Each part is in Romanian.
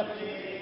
Hallelujah.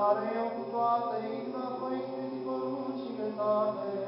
Care eu cu toată inima păinți poruncile tale.